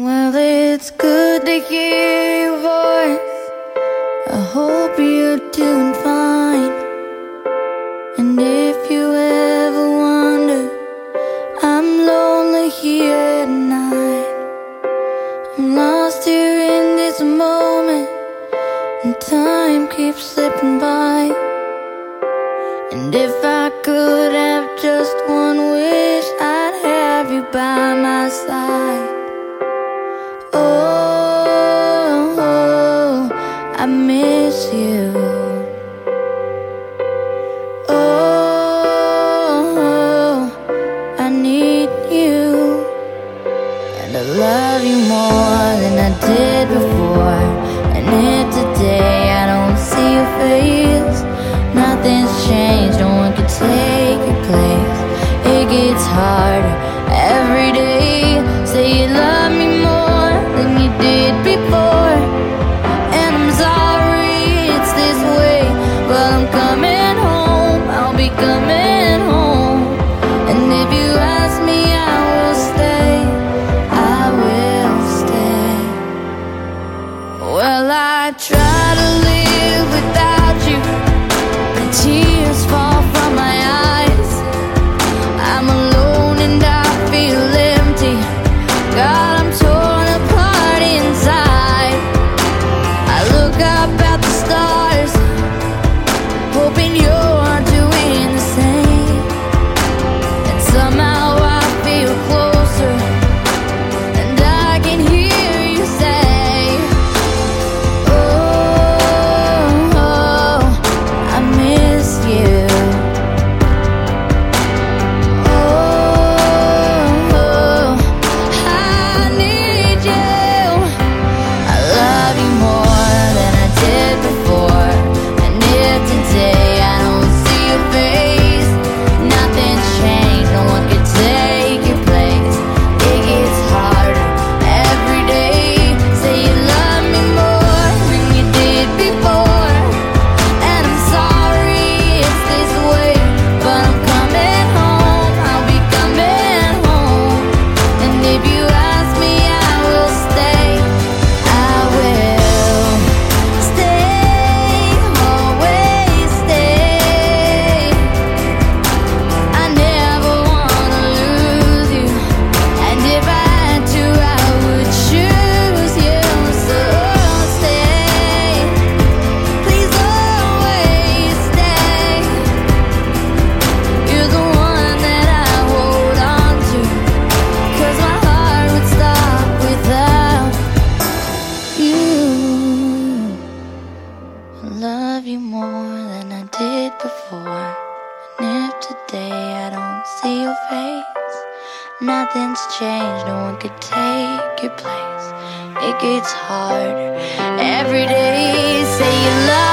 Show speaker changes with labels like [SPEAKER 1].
[SPEAKER 1] Well, it's good to hear your voice. I hope you're doing fine. And if you ever wonder, I'm lonely here at night. I'm lost here in this moment, and time keeps slipping by. And if I could. day I don't see your face. Nothing's changed, no one could take your place. It gets harder every day. Say you love.